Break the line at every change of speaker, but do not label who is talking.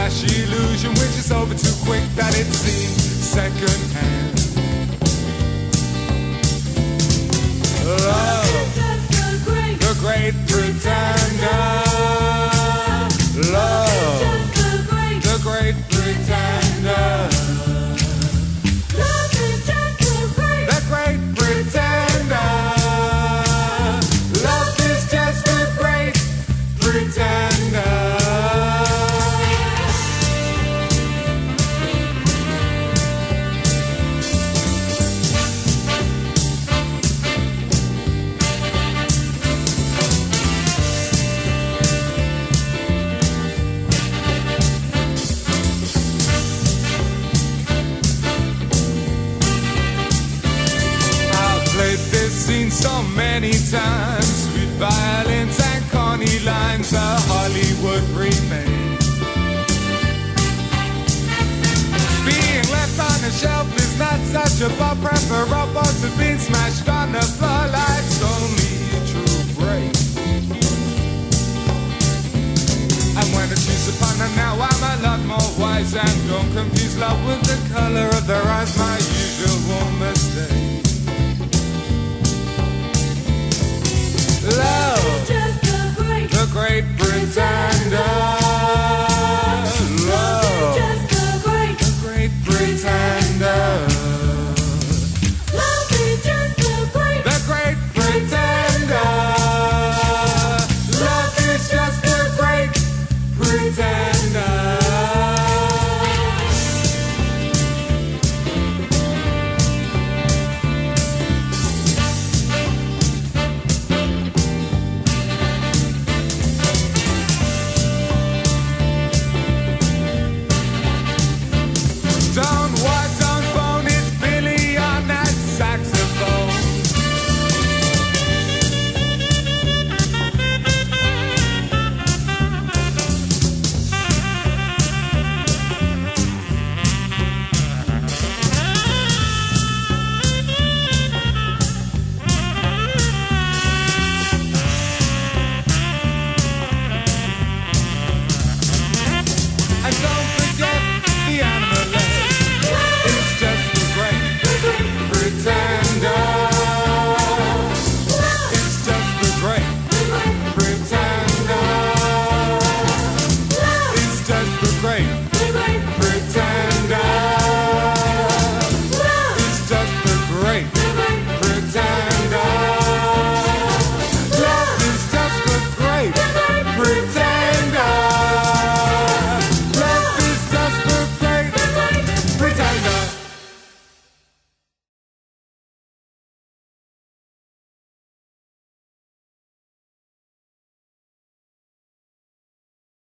flashy illusion which is over too quick that it seems second-hand. Scene so many times. Sweet violins and corny lines, a Hollywood remake. Being left on the shelf is not such a ball, preferable to being smashed on the floor. Life's only a true break. And when I choose upon her now, I'm a lot more wise and don't confuse love with the color of their eyes. My usual mistake.